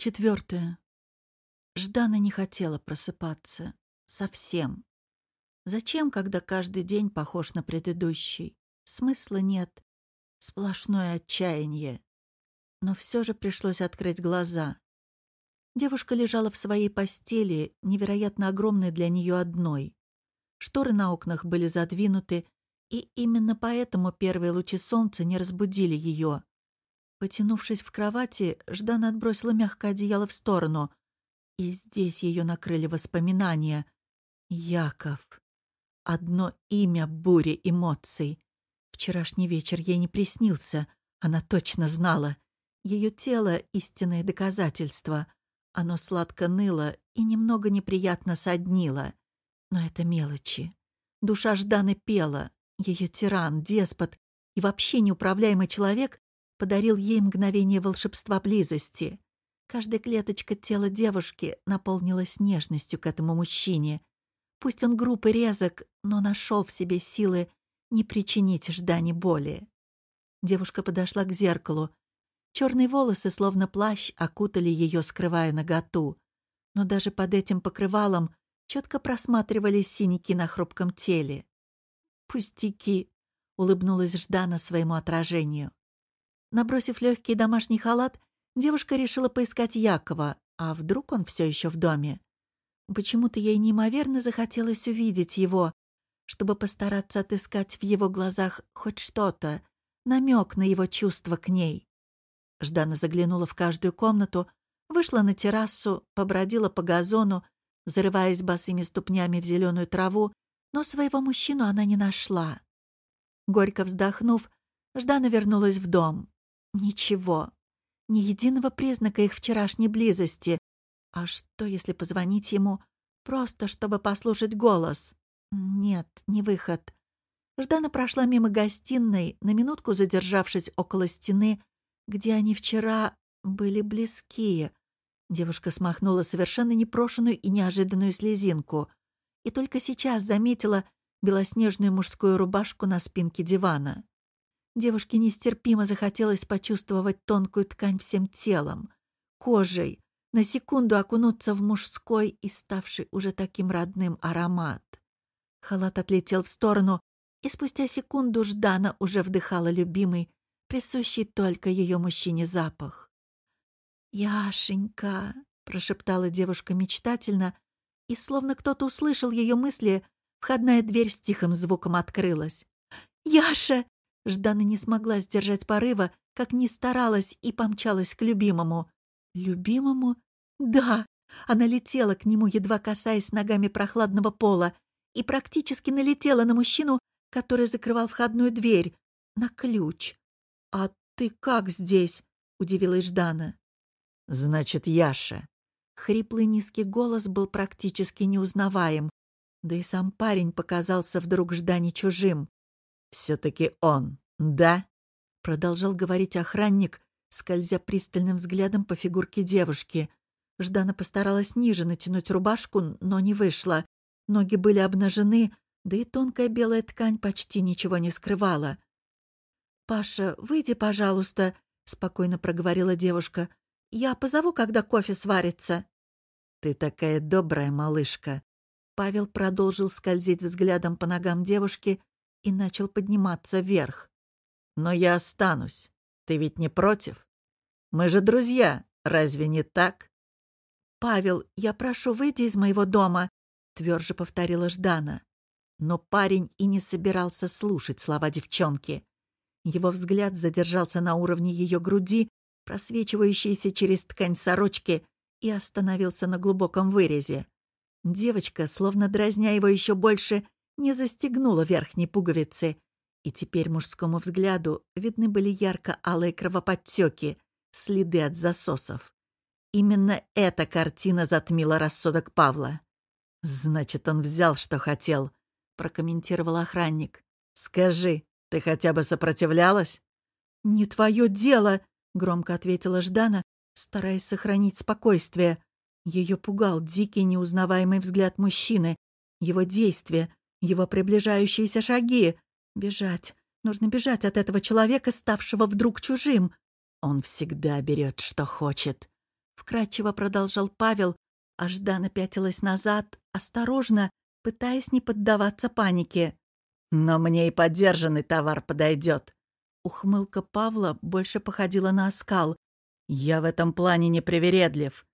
Четвертое. Ждана не хотела просыпаться. Совсем. Зачем, когда каждый день похож на предыдущий? Смысла нет. Сплошное отчаяние. Но все же пришлось открыть глаза. Девушка лежала в своей постели, невероятно огромной для нее одной. Шторы на окнах были задвинуты, и именно поэтому первые лучи солнца не разбудили ее. Потянувшись в кровати, Ждана отбросила мягкое одеяло в сторону. И здесь ее накрыли воспоминания. Яков. Одно имя бури эмоций. Вчерашний вечер ей не приснился. Она точно знала. Ее тело — истинное доказательство. Оно сладко ныло и немного неприятно соднило. Но это мелочи. Душа Жданы пела. Ее тиран, деспот и вообще неуправляемый человек подарил ей мгновение волшебства близости. Каждая клеточка тела девушки наполнилась нежностью к этому мужчине. Пусть он груб и резок, но нашел в себе силы не причинить Ждане боли. Девушка подошла к зеркалу. Черные волосы, словно плащ, окутали ее, скрывая наготу. Но даже под этим покрывалом четко просматривались синяки на хрупком теле. «Пустяки!» — улыбнулась Ждана своему отражению. Набросив легкий домашний халат, девушка решила поискать Якова, а вдруг он все еще в доме. Почему-то ей неимоверно захотелось увидеть его, чтобы постараться отыскать в его глазах хоть что-то, намек на его чувства к ней. Ждана заглянула в каждую комнату, вышла на террасу, побродила по газону, зарываясь босыми ступнями в зеленую траву, но своего мужчину она не нашла. Горько вздохнув, Ждана вернулась в дом. Ничего. Ни единого признака их вчерашней близости. А что, если позвонить ему просто, чтобы послушать голос? Нет, не выход. Ждана прошла мимо гостиной, на минутку задержавшись около стены, где они вчера были близкие. Девушка смахнула совершенно непрошенную и неожиданную слезинку. И только сейчас заметила белоснежную мужскую рубашку на спинке дивана. Девушке нестерпимо захотелось почувствовать тонкую ткань всем телом, кожей, на секунду окунуться в мужской и ставший уже таким родным аромат. Халат отлетел в сторону, и спустя секунду Ждана уже вдыхала любимый, присущий только ее мужчине запах. «Яшенька!» — прошептала девушка мечтательно, и, словно кто-то услышал ее мысли, входная дверь с тихим звуком открылась. «Яша!» Ждана не смогла сдержать порыва, как ни старалась, и помчалась к любимому. Любимому? Да! Она летела к нему, едва касаясь ногами прохладного пола, и практически налетела на мужчину, который закрывал входную дверь. На ключ. «А ты как здесь?» — удивилась Ждана. «Значит, Яша». Хриплый низкий голос был практически неузнаваем. Да и сам парень показался вдруг Ждане чужим. «Все-таки он, да?» — продолжал говорить охранник, скользя пристальным взглядом по фигурке девушки. Ждана постаралась ниже натянуть рубашку, но не вышло. Ноги были обнажены, да и тонкая белая ткань почти ничего не скрывала. «Паша, выйди, пожалуйста», — спокойно проговорила девушка. «Я позову, когда кофе сварится». «Ты такая добрая малышка», Павел продолжил скользить взглядом по ногам девушки, и начал подниматься вверх. «Но я останусь. Ты ведь не против? Мы же друзья, разве не так?» «Павел, я прошу, выйти из моего дома», — тверже повторила Ждана. Но парень и не собирался слушать слова девчонки. Его взгляд задержался на уровне ее груди, просвечивающейся через ткань сорочки, и остановился на глубоком вырезе. Девочка, словно дразня его еще больше, не застегнула верхней пуговицы, и теперь мужскому взгляду видны были ярко-алые кровоподтеки, следы от засосов. Именно эта картина затмила рассудок Павла. «Значит, он взял, что хотел», — прокомментировал охранник. «Скажи, ты хотя бы сопротивлялась?» «Не твое дело», — громко ответила Ждана, стараясь сохранить спокойствие. Ее пугал дикий неузнаваемый взгляд мужчины, его действия, его приближающиеся шаги. Бежать. Нужно бежать от этого человека, ставшего вдруг чужим. Он всегда берет, что хочет. Вкратчиво продолжал Павел, а Ждана пятилась назад, осторожно, пытаясь не поддаваться панике. «Но мне и подержанный товар подойдет». Ухмылка Павла больше походила на оскал. «Я в этом плане непривередлив».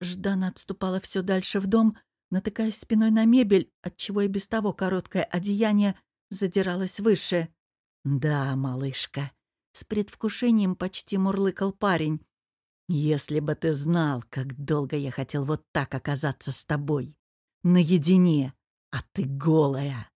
Ждана отступала все дальше в дом, натыкаясь спиной на мебель, отчего и без того короткое одеяние задиралось выше. «Да, малышка», — с предвкушением почти мурлыкал парень. «Если бы ты знал, как долго я хотел вот так оказаться с тобой. Наедине, а ты голая».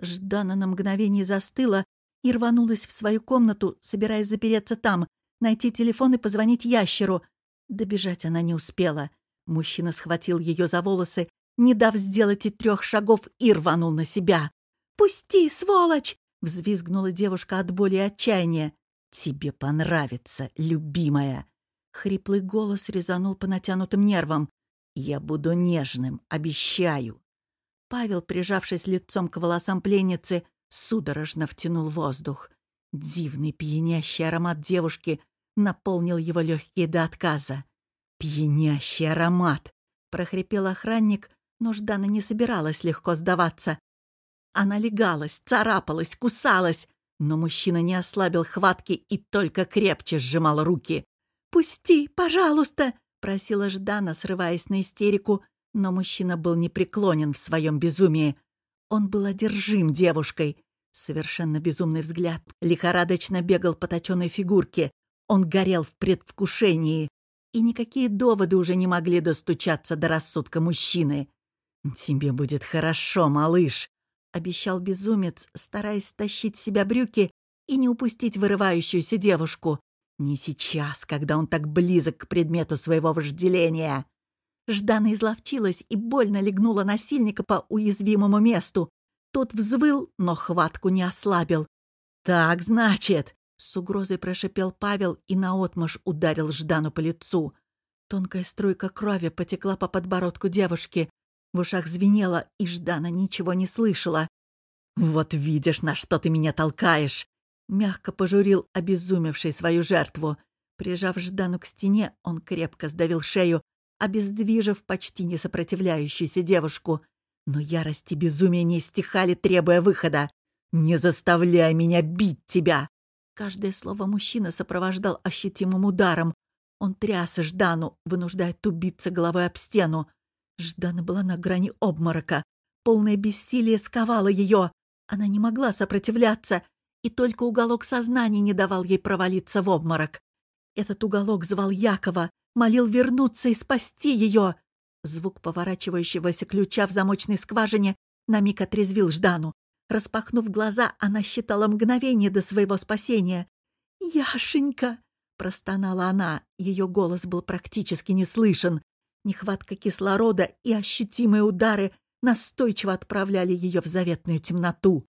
Ждана на мгновение застыла и рванулась в свою комнату, собираясь запереться там, найти телефон и позвонить ящеру. Добежать она не успела. Мужчина схватил ее за волосы, не дав сделать и трех шагов, и рванул на себя. «Пусти, сволочь!» — взвизгнула девушка от боли и отчаяния. «Тебе понравится, любимая!» Хриплый голос резанул по натянутым нервам. «Я буду нежным, обещаю!» Павел, прижавшись лицом к волосам пленницы, судорожно втянул воздух. Дивный пьянящий аромат девушки наполнил его легкие до отказа. «Пьянящий аромат!» — прохрипел охранник, но Ждана не собиралась легко сдаваться. Она легалась, царапалась, кусалась, но мужчина не ослабил хватки и только крепче сжимал руки. «Пусти, пожалуйста!» — просила Ждана, срываясь на истерику, но мужчина был непреклонен в своем безумии. Он был одержим девушкой. Совершенно безумный взгляд лихорадочно бегал по точенной фигурке. Он горел в предвкушении. И никакие доводы уже не могли достучаться до рассудка мужчины. «Тебе будет хорошо, малыш», — обещал безумец, стараясь стащить с себя брюки и не упустить вырывающуюся девушку. Не сейчас, когда он так близок к предмету своего вожделения. Ждана изловчилась и больно легнула насильника по уязвимому месту. Тот взвыл, но хватку не ослабил. «Так, значит!» — с угрозой прошипел Павел и наотмашь ударил Ждану по лицу. Тонкая струйка крови потекла по подбородку девушки. В ушах звенело, и Ждана ничего не слышала. «Вот видишь, на что ты меня толкаешь!» Мягко пожурил обезумевший свою жертву. Прижав Ждану к стене, он крепко сдавил шею, обездвижив почти не сопротивляющуюся девушку. Но ярость и безумие не стихали, требуя выхода. «Не заставляй меня бить тебя!» Каждое слово мужчина сопровождал ощутимым ударом. Он тряс Ждану, вынуждая тубиться головой об стену. Ждана была на грани обморока. Полное бессилие сковало ее. Она не могла сопротивляться, и только уголок сознания не давал ей провалиться в обморок. Этот уголок звал Якова, молил вернуться и спасти ее. Звук поворачивающегося ключа в замочной скважине на миг отрезвил Ждану. Распахнув глаза, она считала мгновение до своего спасения. «Яшенька!» — простонала она. Ее голос был практически не слышен. Нехватка кислорода и ощутимые удары настойчиво отправляли ее в заветную темноту.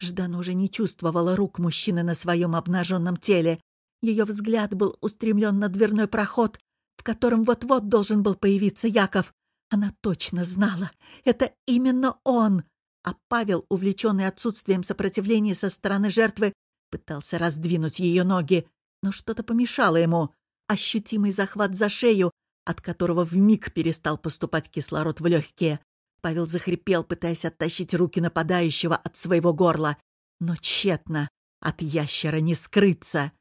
Ждан уже не чувствовала рук мужчины на своем обнаженном теле. Ее взгляд был устремлен на дверной проход, в котором вот-вот должен был появиться Яков. Она точно знала, это именно он. А Павел, увлеченный отсутствием сопротивления со стороны жертвы, пытался раздвинуть ее ноги, но что-то помешало ему. Ощутимый захват за шею, от которого вмиг перестал поступать кислород в легкие. Павел захрипел, пытаясь оттащить руки нападающего от своего горла. Но тщетно. От ящера не скрыться.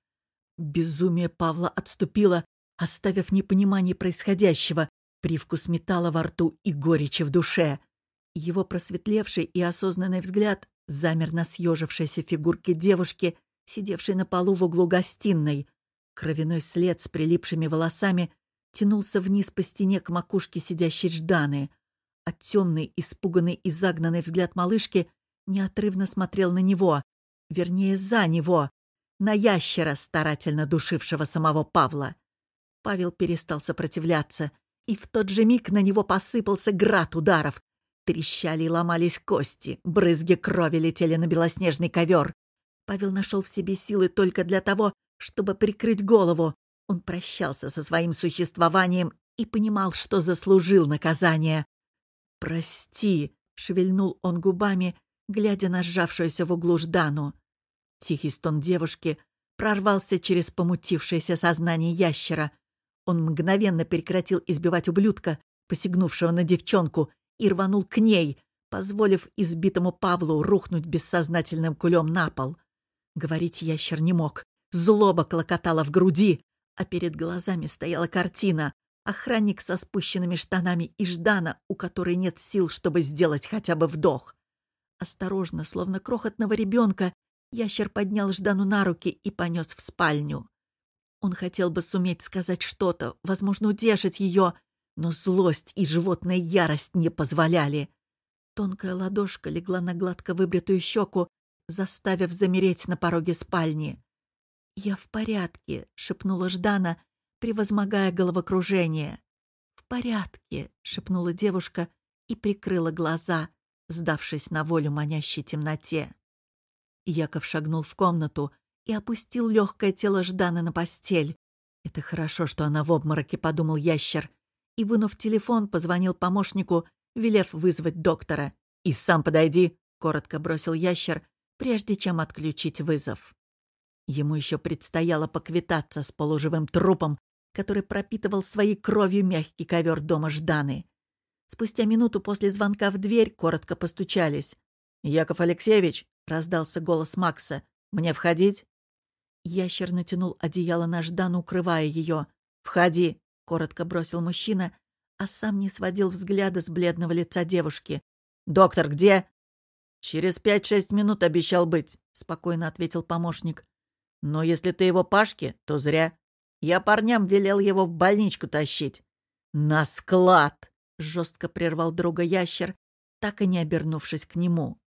Безумие Павла отступило, оставив непонимание происходящего, привкус металла во рту и горечи в душе. Его просветлевший и осознанный взгляд замер на съежившейся фигурке девушки, сидевшей на полу в углу гостиной. Кровяной след с прилипшими волосами тянулся вниз по стене к макушке сидящей Жданы а темный, испуганный и загнанный взгляд малышки неотрывно смотрел на него, вернее, за него, на ящера, старательно душившего самого Павла. Павел перестал сопротивляться, и в тот же миг на него посыпался град ударов. Трещали и ломались кости, брызги крови летели на белоснежный ковер. Павел нашел в себе силы только для того, чтобы прикрыть голову. Он прощался со своим существованием и понимал, что заслужил наказание. «Прости», — шевельнул он губами, глядя на сжавшуюся в углу Ждану. Тихий стон девушки прорвался через помутившееся сознание ящера. Он мгновенно прекратил избивать ублюдка, посягнувшего на девчонку, и рванул к ней, позволив избитому Павлу рухнуть бессознательным кулем на пол. Говорить ящер не мог. Злоба клокотала в груди, а перед глазами стояла картина. Охранник со спущенными штанами и Ждана, у которой нет сил, чтобы сделать хотя бы вдох. Осторожно, словно крохотного ребенка, ящер поднял Ждану на руки и понес в спальню. Он хотел бы суметь сказать что-то, возможно, утешить ее, но злость и животная ярость не позволяли. Тонкая ладошка легла на гладко выбритую щеку, заставив замереть на пороге спальни. «Я в порядке», — шепнула Ждана, превозмогая головокружение. «В порядке», — шепнула девушка и прикрыла глаза, сдавшись на волю манящей темноте. Яков шагнул в комнату и опустил легкое тело Жданы на постель. «Это хорошо, что она в обмороке», — подумал ящер. И, вынув телефон, позвонил помощнику, велев вызвать доктора. «И сам подойди», — коротко бросил ящер, прежде чем отключить вызов. Ему еще предстояло поквитаться с полуживым трупом, который пропитывал своей кровью мягкий ковер дома Жданы. Спустя минуту после звонка в дверь коротко постучались. «Яков Алексеевич!» — раздался голос Макса. «Мне входить?» Ящер натянул одеяло на Ждану, укрывая ее. «Входи!» — коротко бросил мужчина, а сам не сводил взгляда с бледного лица девушки. «Доктор где?» «Через пять-шесть минут обещал быть», — спокойно ответил помощник. «Но если ты его Пашке, то зря. Я парням велел его в больничку тащить». «На склад!» — жестко прервал друга ящер, так и не обернувшись к нему.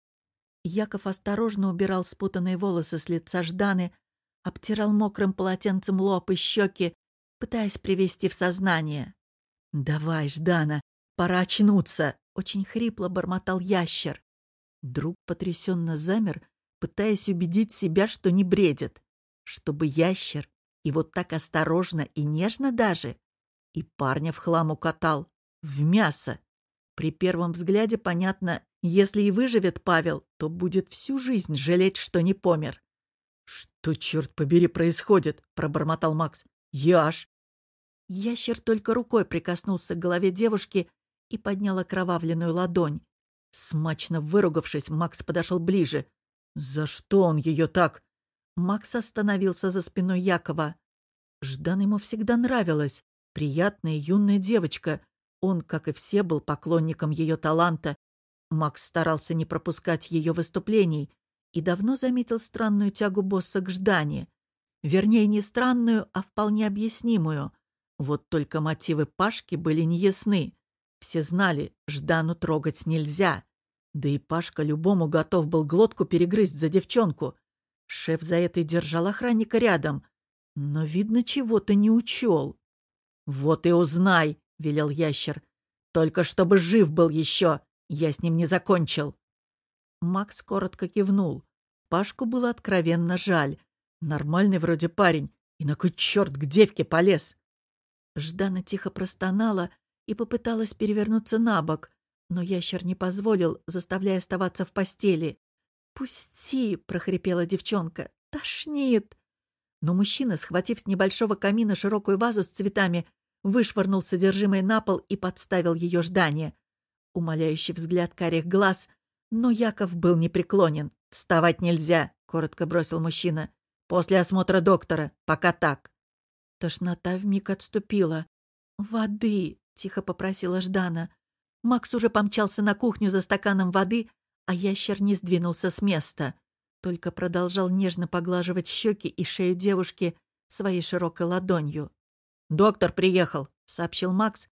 Яков осторожно убирал спутанные волосы с лица Жданы, обтирал мокрым полотенцем лоб и щеки, пытаясь привести в сознание. «Давай, Ждана, пора очнуться!» — очень хрипло бормотал ящер. Друг потрясенно замер, пытаясь убедить себя, что не бредит. Чтобы ящер и вот так осторожно и нежно даже. И парня в хлам укатал. В мясо. При первом взгляде понятно, если и выживет Павел, то будет всю жизнь жалеть, что не помер. «Что, черт побери, происходит?» — пробормотал Макс. «Яш!» Ящер только рукой прикоснулся к голове девушки и поднял окровавленную ладонь. Смачно выругавшись, Макс подошел ближе. «За что он ее так?» Макс остановился за спиной Якова. Ждан ему всегда нравилась. Приятная юная девочка. Он, как и все, был поклонником ее таланта. Макс старался не пропускать ее выступлений и давно заметил странную тягу босса к Ждане. Вернее, не странную, а вполне объяснимую. Вот только мотивы Пашки были неясны. Все знали, Ждану трогать нельзя. Да и Пашка любому готов был глотку перегрызть за девчонку. Шеф за это и держал охранника рядом. Но, видно, чего-то не учел. «Вот и узнай», — велел ящер. «Только чтобы жив был еще. Я с ним не закончил». Макс коротко кивнул. Пашку было откровенно жаль. Нормальный вроде парень. И на кой черт к девке полез? Ждана тихо простонала и попыталась перевернуться на бок, но ящер не позволил, заставляя оставаться в постели. «Пусти!» — прохрипела девчонка. «Тошнит!» Но мужчина, схватив с небольшого камина широкую вазу с цветами, вышвырнул содержимое на пол и подставил ее ждание. Умоляющий взгляд карих глаз, но Яков был непреклонен. «Вставать нельзя!» — коротко бросил мужчина. «После осмотра доктора. Пока так». Тошнота вмиг отступила. «Воды!» — тихо попросила Ждана. Макс уже помчался на кухню за стаканом воды, а ящер не сдвинулся с места, только продолжал нежно поглаживать щеки и шею девушки своей широкой ладонью. «Доктор приехал», — сообщил Макс,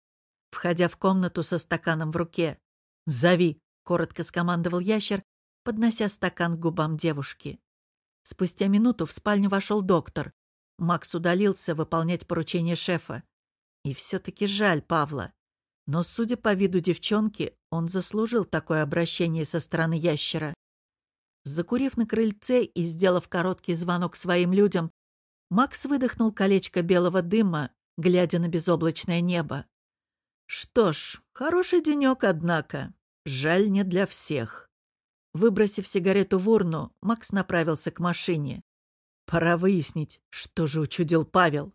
входя в комнату со стаканом в руке. «Зови», — коротко скомандовал ящер, поднося стакан к губам девушки. Спустя минуту в спальню вошел доктор. Макс удалился выполнять поручение шефа. И все-таки жаль Павла. Но, судя по виду девчонки, он заслужил такое обращение со стороны ящера. Закурив на крыльце и сделав короткий звонок своим людям, Макс выдохнул колечко белого дыма, глядя на безоблачное небо. Что ж, хороший денек, однако. Жаль не для всех. Выбросив сигарету в урну, Макс направился к машине. Пора выяснить, что же учудил Павел.